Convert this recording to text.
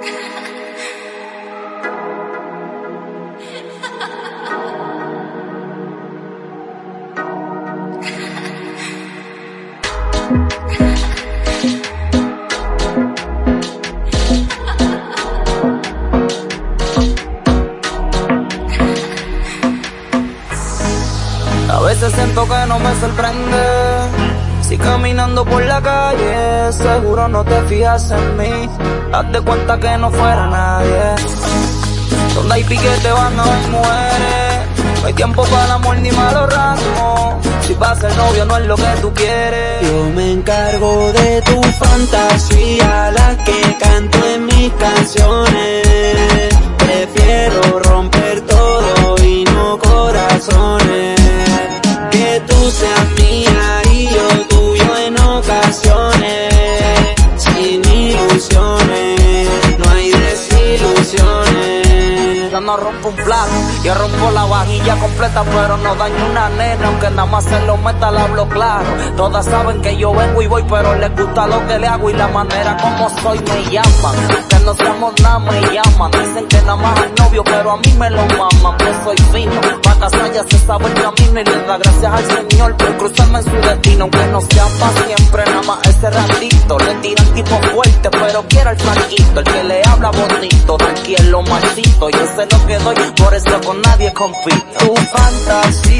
A veces siento que no me sorprende. Si caminando por la calle, seguro no te fijas en mí. Hazte cuenta que no fuera nadie. Donde hay piquete van a haber mujeres. No hay tiempo para el amor ni malos rasgos. Si vas el novio no es lo que tú quieres. Yo me encargo de tu fantasía, no rompo un plato, yo rompo la vajilla completa, pero no daño una nena, aunque nada más se lo meta, la hablo claro. Todas saben que yo vengo y voy, pero les gusta lo que le hago y la manera como soy me llaman. Que no seamos nada me llaman, dicen que nada más al novio, pero a mí me lo maman, que soy fino. Ya se sabe el camino y le da gracias al Señor por cruzarme en su destino, aunque no sea para siempre, nada más ese ratito. Le tiran tipo fuerte, pero quiero el flaquito, el que le habla bonito, tranquilo, maldito. Yo sé lo que doy, por eso con nadie compito. Tu fantasía,